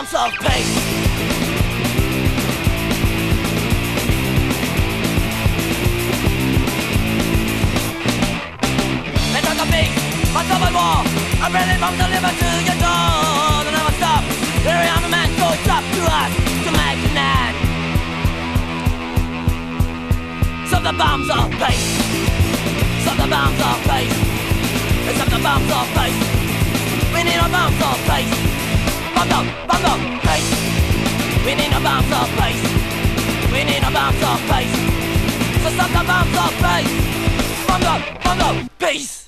need Some the bombs of peace I saw my war I'm ready from the liver to your door And never I am a man it's up to us To make an end. So the bombs are placed So the bombs are placed So the bombs are placed We need a bombs are placed above the, above. We need a bounce of pace. We need a bounce of pace. So suck bounce of pace. From the, from.